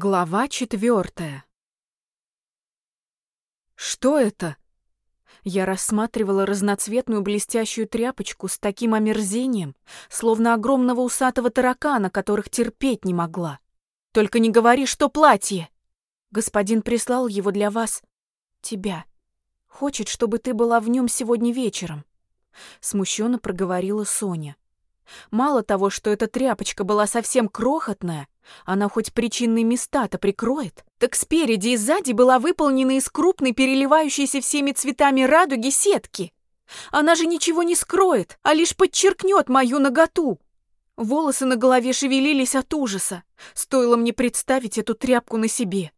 Глава четвертая. Что это? Я рассматривала разноцветную блестящую тряпочку с таким омерзением, словно огромного усатого таракана, которых терпеть не могла. Только не говори, что платье. Господин прислал его для вас, тебя. Хочет, чтобы ты была в нем сегодня вечером. Смущенно проговорила Соня. Мало того, что эта тряпочка была совсем крохотная, она хоть причинные места-то прикроет, так спереди и сзади была выполнена из крупной, переливающейся всеми цветами радуги сетки. Она же ничего не скроет, а лишь подчеркнет мою наготу. Волосы на голове шевелились от ужаса. Стоило мне представить эту тряпку на себе.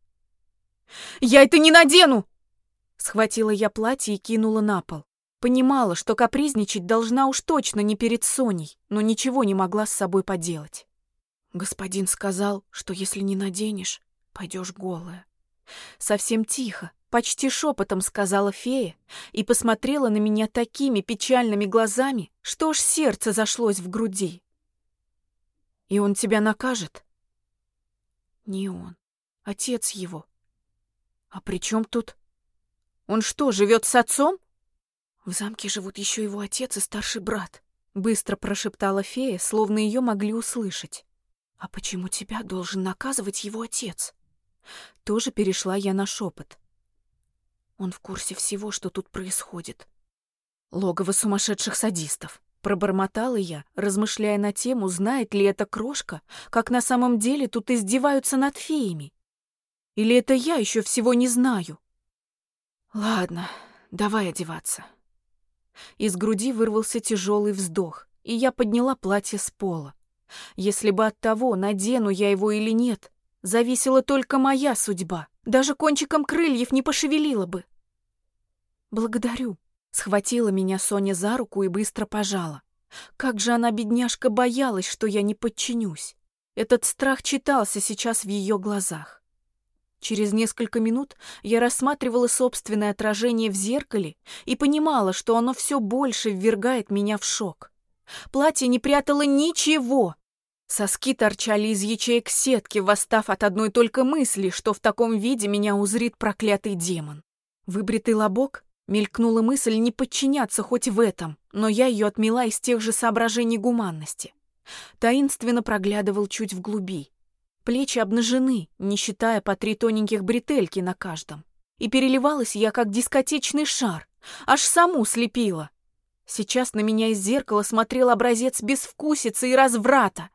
«Я это не надену!» Схватила я платье и кинула на пол. Понимала, что капризничать должна уж точно не перед Соней, но ничего не могла с собой поделать. Господин сказал, что если не наденешь, пойдешь голая. Совсем тихо, почти шепотом сказала фея и посмотрела на меня такими печальными глазами, что уж сердце зашлось в груди. И он тебя накажет? Не он, отец его. А при чем тут? Он что, живет с отцом? В замке живут еще его отец и старший брат, быстро прошептала фея, словно ее могли услышать. А почему тебя должен наказывать его отец? Тоже перешла я на шепот. Он в курсе всего, что тут происходит. Логово сумасшедших садистов. Пробормотала я, размышляя на тему, знает ли эта крошка, как на самом деле тут издеваются над феями. Или это я еще всего не знаю? Ладно, давай одеваться. Из груди вырвался тяжелый вздох, и я подняла платье с пола. Если бы от того, надену я его или нет, зависела только моя судьба. Даже кончиком крыльев не пошевелила бы. Благодарю. Схватила меня Соня за руку и быстро пожала. Как же она, бедняжка, боялась, что я не подчинюсь. Этот страх читался сейчас в ее глазах. Через несколько минут я рассматривала собственное отражение в зеркале и понимала, что оно все больше ввергает меня в шок. Платье не прятало ничего. Соски торчали из ячеек сетки, восстав от одной только мысли, что в таком виде меня узрит проклятый демон. Выбритый лобок мелькнула мысль не подчиняться хоть в этом, но я ее отмела из тех же соображений гуманности. Таинственно проглядывал чуть вглуби. Плечи обнажены, не считая по три тоненьких бретельки на каждом. И переливалась я, как дискотечный шар, аж саму слепила. Сейчас на меня из зеркала смотрел образец безвкусицы и разврата.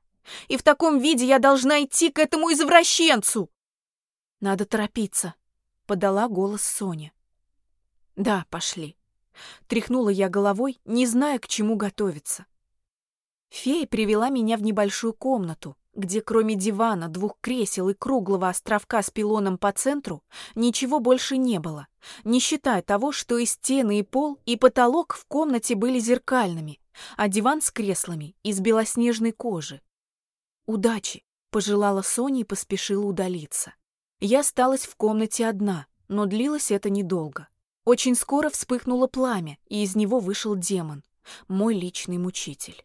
И в таком виде я должна идти к этому извращенцу. Надо торопиться, подала голос Соня. Да, пошли. Тряхнула я головой, не зная, к чему готовиться. Фея привела меня в небольшую комнату, где кроме дивана, двух кресел и круглого островка с пилоном по центру ничего больше не было, не считая того, что и стены, и пол, и потолок в комнате были зеркальными, а диван с креслами из белоснежной кожи. «Удачи!» — пожелала Соня и поспешила удалиться. Я осталась в комнате одна, но длилось это недолго. Очень скоро вспыхнуло пламя, и из него вышел демон, мой личный мучитель.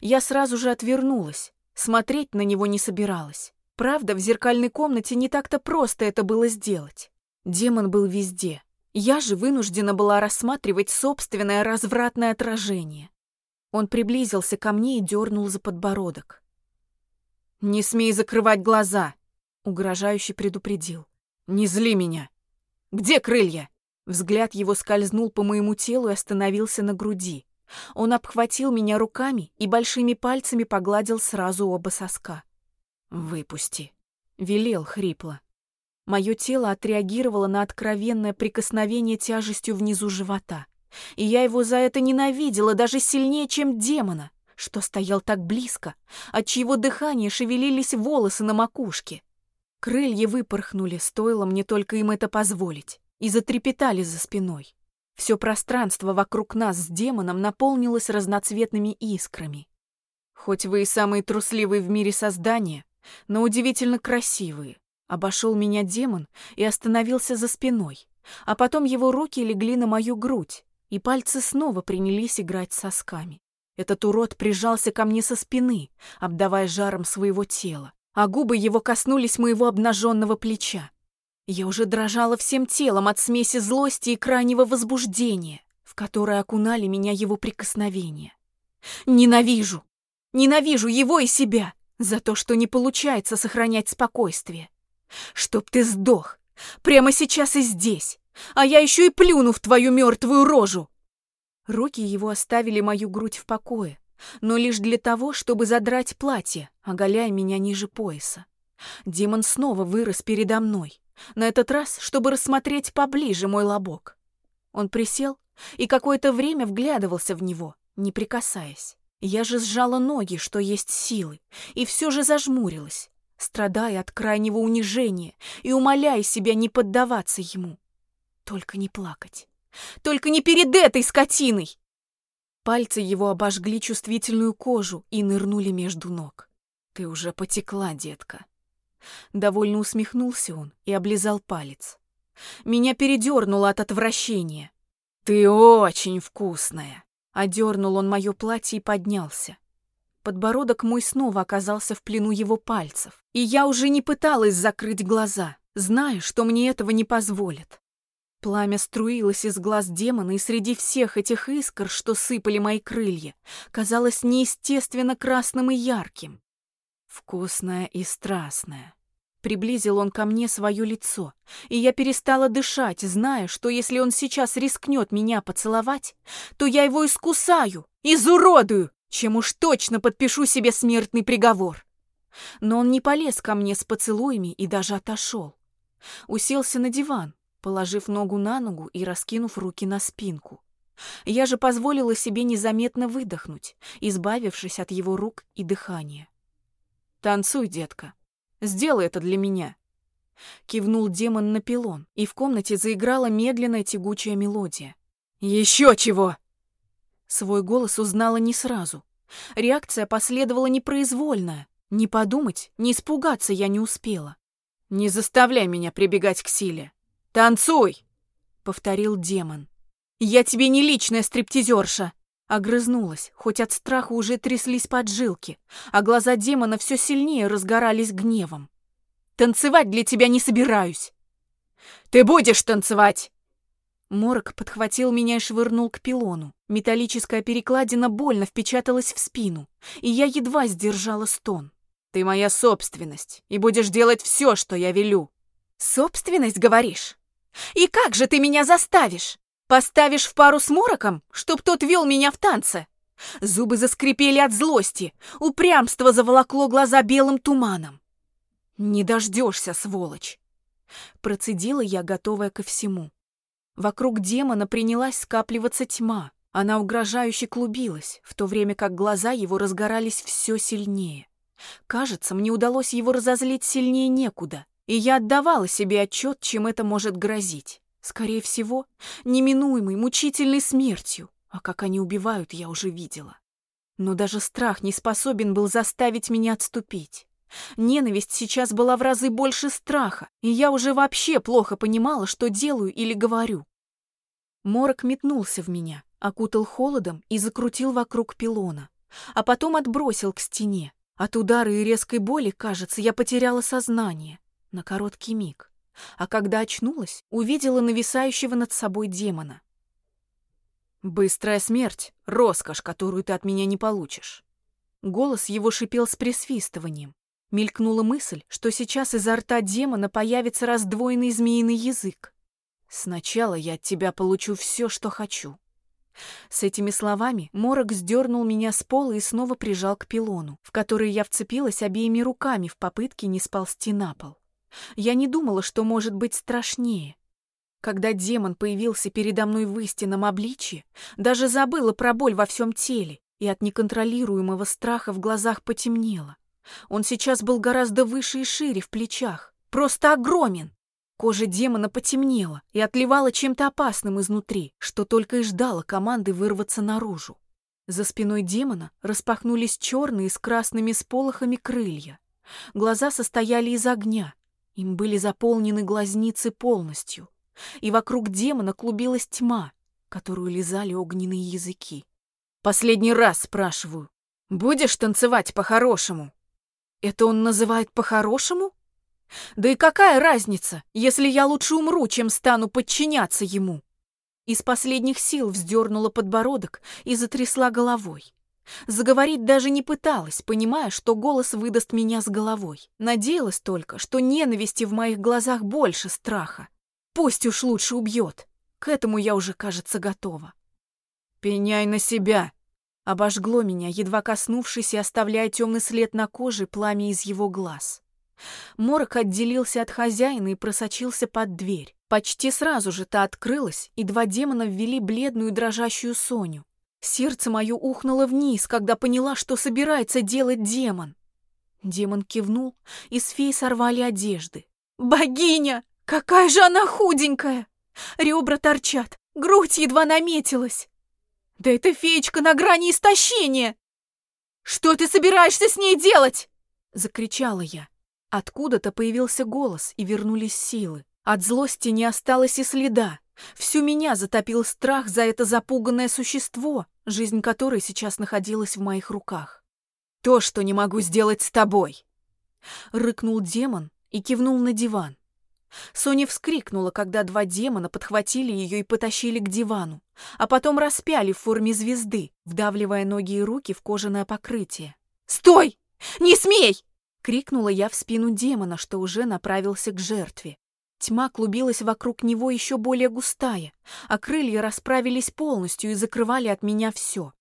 Я сразу же отвернулась, Смотреть на него не собиралась. Правда, в зеркальной комнате не так-то просто это было сделать. Демон был везде. Я же вынуждена была рассматривать собственное развратное отражение. Он приблизился ко мне и дернул за подбородок. «Не смей закрывать глаза!» — угрожающе предупредил. «Не зли меня! Где крылья?» Взгляд его скользнул по моему телу и остановился на груди. Он обхватил меня руками и большими пальцами погладил сразу оба соска. «Выпусти», — велел хрипло. Мое тело отреагировало на откровенное прикосновение тяжестью внизу живота. И я его за это ненавидела даже сильнее, чем демона, что стоял так близко, от чьего дыхания шевелились волосы на макушке. Крылья выпорхнули, стоило мне только им это позволить, и затрепетали за спиной. Все пространство вокруг нас с демоном наполнилось разноцветными искрами. Хоть вы и самые трусливые в мире создания, но удивительно красивые. Обошел меня демон и остановился за спиной, а потом его руки легли на мою грудь, и пальцы снова принялись играть сосками. Этот урод прижался ко мне со спины, обдавая жаром своего тела. а губы его коснулись моего обнаженного плеча. Я уже дрожала всем телом от смеси злости и крайнего возбуждения, в которое окунали меня его прикосновения. Ненавижу! Ненавижу его и себя за то, что не получается сохранять спокойствие. Чтоб ты сдох, прямо сейчас и здесь, а я еще и плюну в твою мертвую рожу. Руки его оставили мою грудь в покое, но лишь для того, чтобы задрать платье, оголяя меня ниже пояса. Демон снова вырос передо мной, на этот раз, чтобы рассмотреть поближе мой лобок. Он присел и какое-то время вглядывался в него, не прикасаясь. Я же сжала ноги, что есть силы, и все же зажмурилась, страдая от крайнего унижения и умоляя себя не поддаваться ему. Только не плакать. Только не перед этой скотиной! Пальцы его обожгли чувствительную кожу и нырнули между ног. Ты уже потекла, детка. Довольно усмехнулся он и облизал палец. Меня передернуло от отвращения. Ты очень вкусная. Одернул он мое платье и поднялся. Подбородок мой снова оказался в плену его пальцев, и я уже не пыталась закрыть глаза, зная, что мне этого не позволят. Пламя струилось из глаз демона, и среди всех этих искр, что сыпали мои крылья, казалось неестественно красным и ярким. Вкусное и страстное. Приблизил он ко мне свое лицо, и я перестала дышать, зная, что если он сейчас рискнет меня поцеловать, то я его искусаю, изуродую, чем уж точно подпишу себе смертный приговор. Но он не полез ко мне с поцелуями и даже отошел. Уселся на диван, положив ногу на ногу и раскинув руки на спинку. Я же позволила себе незаметно выдохнуть, избавившись от его рук и дыхания. «Танцуй, детка. Сделай это для меня». Кивнул демон на пилон, и в комнате заиграла медленная тягучая мелодия. «Еще чего!» Свой голос узнала не сразу. Реакция последовала непроизвольная. Не подумать, не испугаться я не успела. «Не заставляй меня прибегать к силе. «Танцуй!» — повторил демон. «Я тебе не личная стриптизерша!» Огрызнулась, хоть от страха уже тряслись поджилки, а глаза демона все сильнее разгорались гневом. «Танцевать для тебя не собираюсь!» «Ты будешь танцевать!» Морок подхватил меня и швырнул к пилону. Металлическая перекладина больно впечаталась в спину, и я едва сдержала стон. «Ты моя собственность, и будешь делать все, что я велю!» «Собственность, говоришь?» И как же ты меня заставишь? Поставишь в пару с Мороком, чтоб тот вел меня в танце? Зубы заскрипели от злости, упрямство заволокло глаза белым туманом. Не дождешься, сволочь. Процедила я, готовая ко всему. Вокруг демона принялась скапливаться тьма. Она угрожающе клубилась, в то время как глаза его разгорались все сильнее. Кажется, мне удалось его разозлить сильнее некуда и я отдавала себе отчет, чем это может грозить. Скорее всего, неминуемой, мучительной смертью, а как они убивают, я уже видела. Но даже страх не способен был заставить меня отступить. Ненависть сейчас была в разы больше страха, и я уже вообще плохо понимала, что делаю или говорю. Морок метнулся в меня, окутал холодом и закрутил вокруг пилона, а потом отбросил к стене. От удара и резкой боли, кажется, я потеряла сознание на короткий миг, а когда очнулась, увидела нависающего над собой демона. «Быстрая смерть — роскошь, которую ты от меня не получишь». Голос его шипел с присвистыванием. Мелькнула мысль, что сейчас изо рта демона появится раздвоенный змеиный язык. «Сначала я от тебя получу все, что хочу». С этими словами Морок сдернул меня с пола и снова прижал к пилону, в который я вцепилась обеими руками в попытке не сползти на пол. Я не думала, что может быть страшнее. Когда демон появился передо мной в истинном обличье, даже забыла про боль во всем теле и от неконтролируемого страха в глазах потемнело. Он сейчас был гораздо выше и шире в плечах, просто огромен. Кожа демона потемнела и отливала чем-то опасным изнутри, что только и ждало команды вырваться наружу. За спиной демона распахнулись черные с красными сполохами крылья. Глаза состояли из огня, им были заполнены глазницы полностью, и вокруг демона клубилась тьма, которую лизали огненные языки. «Последний раз спрашиваю, будешь танцевать по-хорошему?» Это он называет по-хорошему? Да и какая разница, если я лучше умру, чем стану подчиняться ему? Из последних сил вздернула подбородок и затрясла головой. Заговорить даже не пыталась, понимая, что голос выдаст меня с головой. Надеялась только, что ненависти в моих глазах больше страха. Пусть уж лучше убьет. К этому я уже, кажется, готова. «Пеняй на себя!» Обожгло меня, едва коснувшись и оставляя темный след на коже пламя из его глаз. Морок отделился от хозяина и просочился под дверь. Почти сразу же та открылась, и два демона ввели бледную дрожащую Соню. Сердце мое ухнуло вниз, когда поняла, что собирается делать демон. Демон кивнул, и с феи сорвали одежды. «Богиня! Какая же она худенькая! Ребра торчат, грудь едва наметилась. Да эта феечка на грани истощения! Что ты собираешься с ней делать?» Закричала я. Откуда-то появился голос, и вернулись силы. От злости не осталось и следа. Всю меня затопил страх за это запуганное существо, жизнь которой сейчас находилась в моих руках. «То, что не могу сделать с тобой!» Рыкнул демон и кивнул на диван. Соня вскрикнула, когда два демона подхватили ее и потащили к дивану, а потом распяли в форме звезды, вдавливая ноги и руки в кожаное покрытие. «Стой! Не смей!» Крикнула я в спину демона, что уже направился к жертве. Тьма клубилась вокруг него еще более густая, а крылья расправились полностью и закрывали от меня все.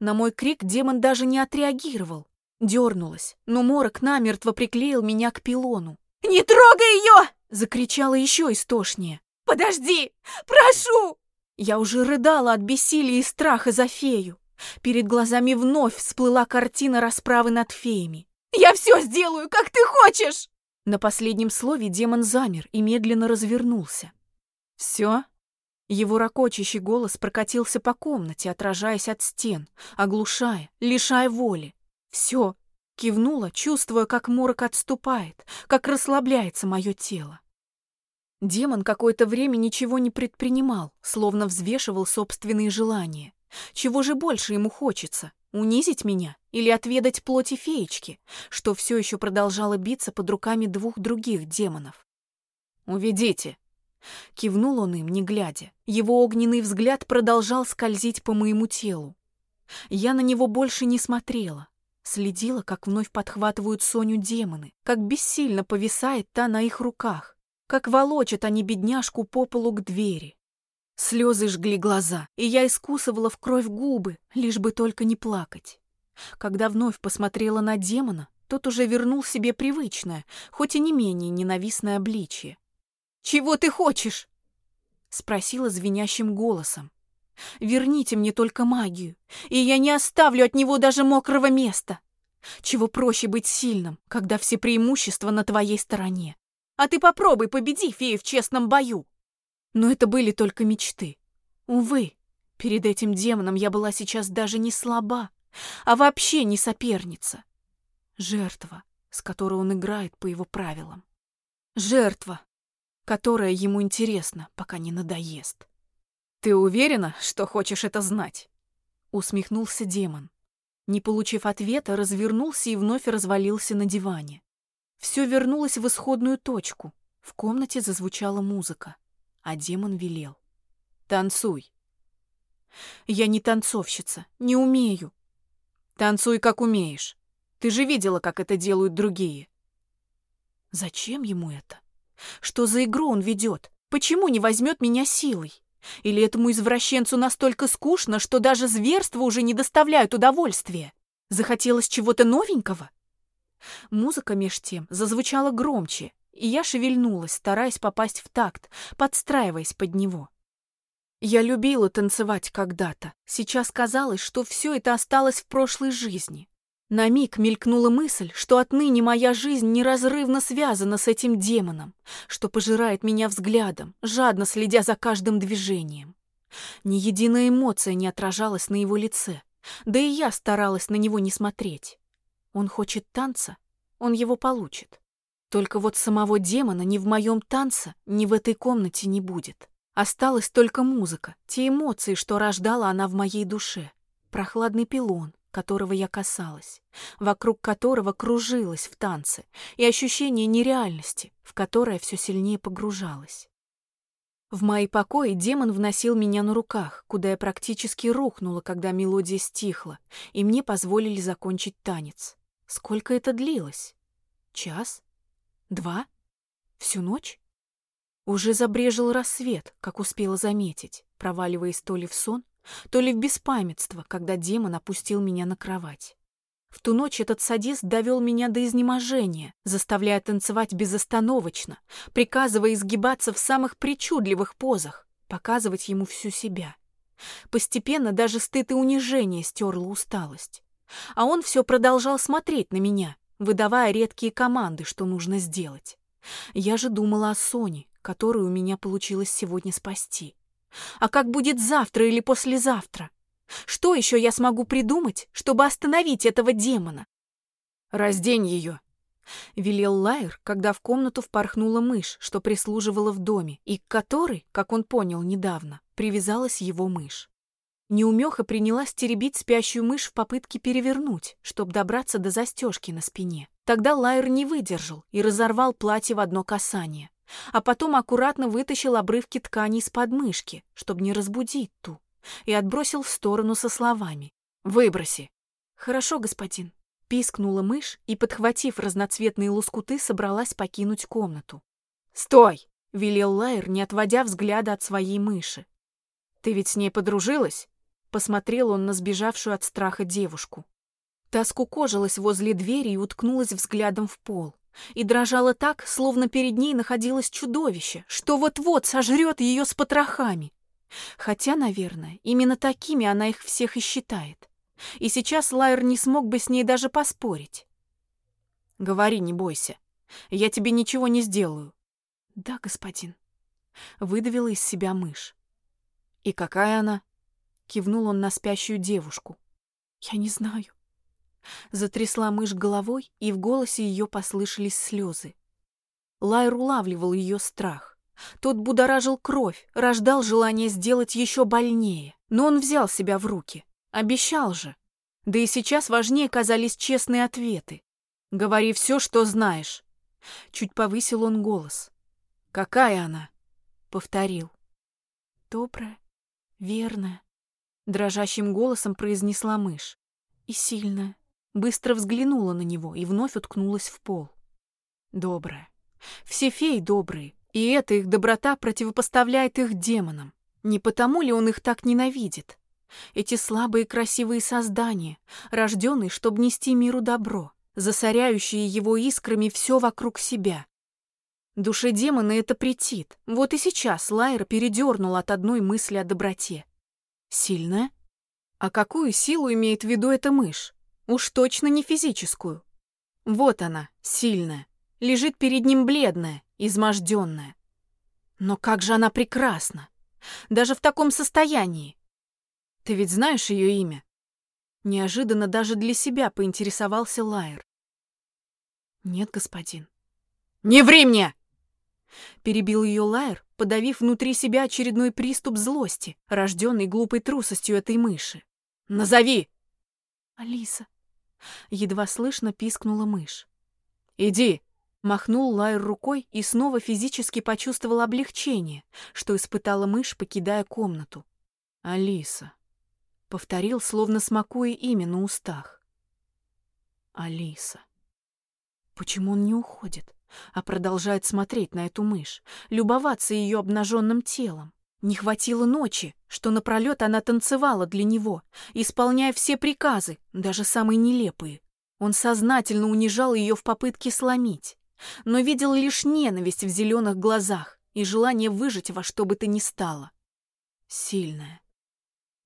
На мой крик демон даже не отреагировал. Дернулась, но морок намертво приклеил меня к пилону. «Не трогай ее!» — закричала еще истошнее. «Подожди! Прошу!» Я уже рыдала от бессилия и страха за фею. Перед глазами вновь всплыла картина расправы над феями. Я все сделаю, как ты хочешь!» На последнем слове демон замер и медленно развернулся. «Все?» Его ракочащий голос прокатился по комнате, отражаясь от стен, оглушая, лишая воли. «Все!» Кивнула, чувствуя, как морок отступает, как расслабляется мое тело. Демон какое-то время ничего не предпринимал, словно взвешивал собственные желания. Чего же больше ему хочется? Унизить меня или отведать плоти феечки, что все еще продолжало биться под руками двух других демонов? «Уведите!» Кивнул он им, не глядя. Его огненный взгляд продолжал скользить по моему телу. Я на него больше не смотрела. Следила, как вновь подхватывают Соню демоны, как бессильно повисает та на их руках, как волочат они бедняжку по полу к двери. Слезы жгли глаза, и я искусывала в кровь губы, лишь бы только не плакать. Когда вновь посмотрела на демона, тот уже вернул себе привычное, хоть и не менее ненавистное обличие. «Чего ты хочешь?» — спросила звенящим голосом. «Верните мне только магию, и я не оставлю от него даже мокрого места. Чего проще быть сильным, когда все преимущества на твоей стороне. А ты попробуй победи фею в честном бою. Но это были только мечты. Увы, перед этим демоном я была сейчас даже не слаба, а вообще не соперница. Жертва, с которой он играет по его правилам. Жертва, которая ему интересна, пока не надоест. «Ты уверена, что хочешь это знать?» Усмехнулся демон. Не получив ответа, развернулся и вновь развалился на диване. Все вернулось в исходную точку. В комнате зазвучала музыка а демон велел. «Танцуй». «Я не танцовщица, не умею». «Танцуй, как умеешь. Ты же видела, как это делают другие». «Зачем ему это? Что за игру он ведет? Почему не возьмет меня силой? Или этому извращенцу настолько скучно, что даже зверства уже не доставляют удовольствия? Захотелось чего-то новенького?» Музыка меж тем зазвучала громче, и я шевельнулась, стараясь попасть в такт, подстраиваясь под него. Я любила танцевать когда-то. Сейчас казалось, что все это осталось в прошлой жизни. На миг мелькнула мысль, что отныне моя жизнь неразрывно связана с этим демоном, что пожирает меня взглядом, жадно следя за каждым движением. Ни единая эмоция не отражалась на его лице, да и я старалась на него не смотреть. Он хочет танца, он его получит. Только вот самого демона ни в моем танце, ни в этой комнате не будет. Осталась только музыка, те эмоции, что рождала она в моей душе. Прохладный пилон, которого я касалась, вокруг которого кружилась в танце, и ощущение нереальности, в которое все сильнее погружалась. В мои покои демон вносил меня на руках, куда я практически рухнула, когда мелодия стихла, и мне позволили закончить танец. Сколько это длилось? Час? Два? Всю ночь? Уже забрежил рассвет, как успела заметить, проваливаясь то ли в сон, то ли в беспамятство, когда демон опустил меня на кровать. В ту ночь этот садист довел меня до изнеможения, заставляя танцевать безостановочно, приказывая изгибаться в самых причудливых позах, показывать ему всю себя. Постепенно даже стыд и унижение стерла усталость. А он все продолжал смотреть на меня, выдавая редкие команды, что нужно сделать. Я же думала о Соне, которую у меня получилось сегодня спасти. А как будет завтра или послезавтра? Что еще я смогу придумать, чтобы остановить этого демона? «Раздень ее!» — велел Лайер, когда в комнату впорхнула мышь, что прислуживала в доме, и к которой, как он понял недавно, привязалась его мышь. Неумеха принялась теребить спящую мышь в попытке перевернуть, чтобы добраться до застежки на спине. Тогда Лайер не выдержал и разорвал платье в одно касание, а потом аккуратно вытащил обрывки ткани из подмышки, чтобы не разбудить ту и отбросил в сторону со словами «Выброси». «Хорошо, господин», — пискнула мышь и, подхватив разноцветные лоскуты, собралась покинуть комнату. «Стой!» — велел Лайер, не отводя взгляда от своей мыши. «Ты ведь с ней подружилась?» — посмотрел он на сбежавшую от страха девушку. Та скукожилась возле двери и уткнулась взглядом в пол. И дрожала так, словно перед ней находилось чудовище, что вот-вот сожрет ее с потрохами. Хотя, наверное, именно такими она их всех и считает. И сейчас Лайер не смог бы с ней даже поспорить. «Говори, не бойся. Я тебе ничего не сделаю». «Да, господин», — выдавила из себя мышь. «И какая она?» — кивнул он на спящую девушку. «Я не знаю». Затрясла мышь головой, и в голосе ее послышались слезы. Лайер улавливал ее страх. Тот будоражил кровь, рождал желание сделать еще больнее. Но он взял себя в руки. Обещал же. Да и сейчас важнее казались честные ответы. «Говори все, что знаешь». Чуть повысил он голос. «Какая она?» Повторил. «Добрая, верная», — дрожащим голосом произнесла мышь. «И сильная». Быстро взглянула на него и вновь уткнулась в пол. «Добрая. Все феи добрые, и эта их доброта противопоставляет их демонам. Не потому ли он их так ненавидит? Эти слабые красивые создания, рожденные, чтобы нести миру добро, засоряющие его искрами все вокруг себя. Душе демона это претит. Вот и сейчас Лайра передернула от одной мысли о доброте. Сильная? А какую силу имеет в виду эта мышь? Уж точно не физическую. Вот она, сильная. Лежит перед ним бледная, изможденная. Но как же она прекрасна! Даже в таком состоянии! Ты ведь знаешь ее имя? Неожиданно даже для себя поинтересовался Лайер. Нет, господин. Не ври мне! Перебил ее Лайер, подавив внутри себя очередной приступ злости, рожденный глупой трусостью этой мыши. Назови! Алиса. Едва слышно пискнула мышь. Иди, Махнул Лайр рукой и снова физически почувствовал облегчение, что испытала мышь, покидая комнату. «Алиса», — повторил, словно смакуя имя на устах. «Алиса». Почему он не уходит, а продолжает смотреть на эту мышь, любоваться ее обнаженным телом? Не хватило ночи, что напролет она танцевала для него, исполняя все приказы, даже самые нелепые. Он сознательно унижал ее в попытке сломить но видел лишь ненависть в зеленых глазах и желание выжить во что бы то ни стало. Сильная.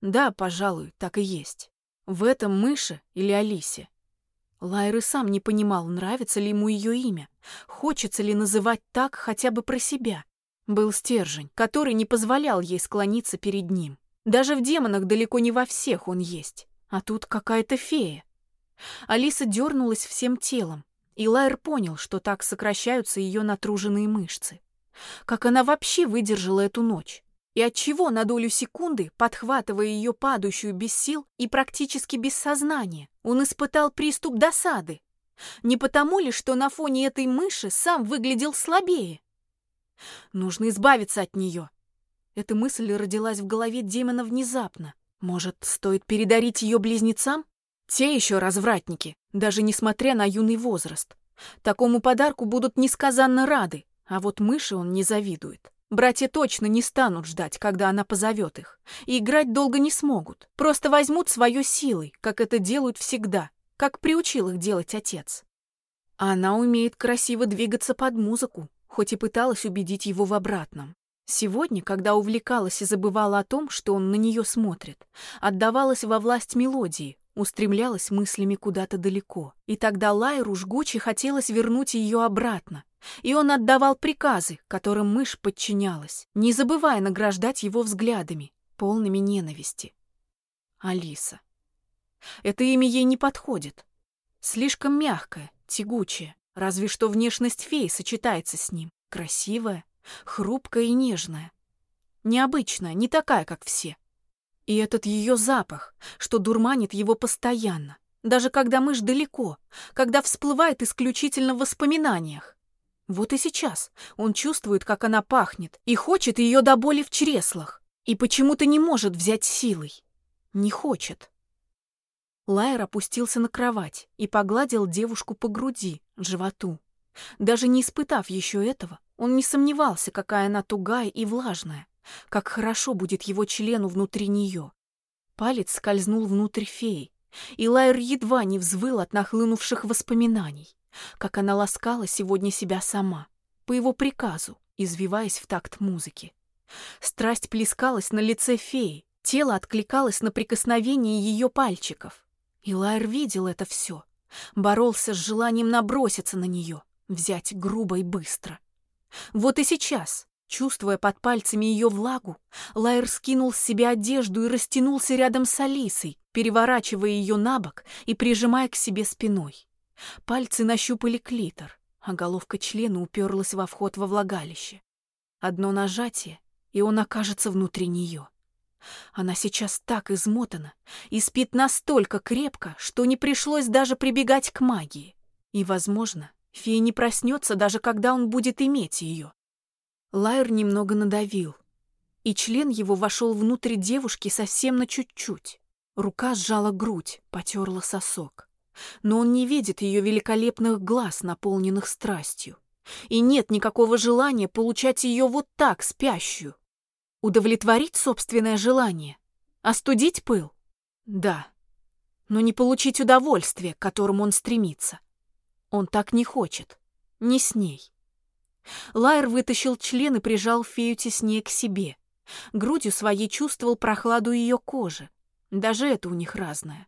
Да, пожалуй, так и есть. В этом мыше или Алисе. Лайр и сам не понимал, нравится ли ему ее имя, хочется ли называть так хотя бы про себя. Был стержень, который не позволял ей склониться перед ним. Даже в демонах далеко не во всех он есть, а тут какая-то фея. Алиса дернулась всем телом, и Лайер понял, что так сокращаются ее натруженные мышцы. Как она вообще выдержала эту ночь? И отчего на долю секунды, подхватывая ее падающую без сил и практически без сознания, он испытал приступ досады? Не потому ли, что на фоне этой мыши сам выглядел слабее? Нужно избавиться от нее. Эта мысль родилась в голове демона внезапно. Может, стоит передарить ее близнецам? Те еще развратники, даже несмотря на юный возраст. Такому подарку будут несказанно рады, а вот мыши он не завидует. Братья точно не станут ждать, когда она позовет их. И играть долго не смогут. Просто возьмут свое силой, как это делают всегда, как приучил их делать отец. Она умеет красиво двигаться под музыку, хоть и пыталась убедить его в обратном. Сегодня, когда увлекалась и забывала о том, что он на нее смотрит, отдавалась во власть мелодии, устремлялась мыслями куда-то далеко. И тогда Лайру жгуче хотелось вернуть ее обратно. И он отдавал приказы, которым мышь подчинялась, не забывая награждать его взглядами, полными ненависти. Алиса. Это имя ей не подходит. Слишком мягкое, тягучее. Разве что внешность феи сочетается с ним. Красивая, хрупкая и нежная. Необычная, не такая, как все. И этот ее запах, что дурманит его постоянно, даже когда мышь далеко, когда всплывает исключительно в воспоминаниях. Вот и сейчас он чувствует, как она пахнет, и хочет ее до боли в чреслах, и почему-то не может взять силой. Не хочет. Лайер опустился на кровать и погладил девушку по груди, животу. Даже не испытав еще этого, он не сомневался, какая она тугая и влажная. Как хорошо будет его члену внутри нее. Палец скользнул внутрь феи, и Лайер едва не взвыл от нахлынувших воспоминаний, как она ласкала сегодня себя сама, по его приказу, извиваясь в такт музыки. Страсть плескалась на лице феи, тело откликалось на прикосновение ее пальчиков. И Лайер видел это все, боролся с желанием наброситься на нее, взять грубо и быстро. Вот и сейчас, Чувствуя под пальцами ее влагу, Лайер скинул с себя одежду и растянулся рядом с Алисой, переворачивая ее на бок и прижимая к себе спиной. Пальцы нащупали клитор, а головка члена уперлась во вход во влагалище. Одно нажатие, и он окажется внутри нее. Она сейчас так измотана и спит настолько крепко, что не пришлось даже прибегать к магии. И, возможно, фея не проснется, даже когда он будет иметь ее. Лайер немного надавил, и член его вошел внутрь девушки совсем на чуть-чуть. Рука сжала грудь, потерла сосок. Но он не видит ее великолепных глаз, наполненных страстью. И нет никакого желания получать ее вот так, спящую. Удовлетворить собственное желание? Остудить пыл? Да. Но не получить удовольствие, к которому он стремится. Он так не хочет. Не с ней. Лайер вытащил член и прижал фею теснее к себе. Грудью своей чувствовал прохладу ее кожи. Даже это у них разное.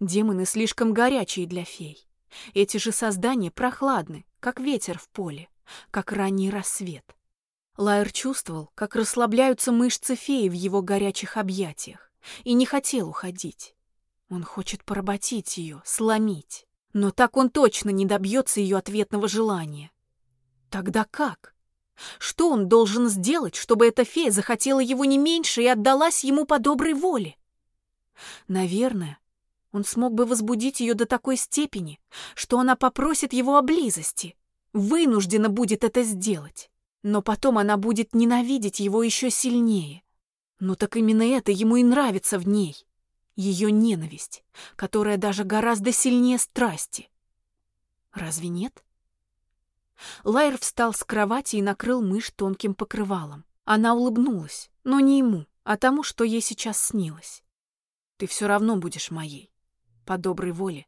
Демоны слишком горячие для фей. Эти же создания прохладны, как ветер в поле, как ранний рассвет. Лайер чувствовал, как расслабляются мышцы феи в его горячих объятиях, и не хотел уходить. Он хочет поработить ее, сломить. Но так он точно не добьется ее ответного желания. Тогда как? Что он должен сделать, чтобы эта фея захотела его не меньше и отдалась ему по доброй воле? Наверное, он смог бы возбудить ее до такой степени, что она попросит его о близости, вынуждена будет это сделать. Но потом она будет ненавидеть его еще сильнее. Ну так именно это ему и нравится в ней. Ее ненависть, которая даже гораздо сильнее страсти. Разве нет? Лайер встал с кровати и накрыл мышь тонким покрывалом. Она улыбнулась, но не ему, а тому, что ей сейчас снилось. «Ты все равно будешь моей, по доброй воле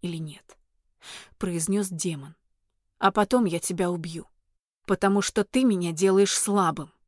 или нет», — произнес демон. «А потом я тебя убью, потому что ты меня делаешь слабым.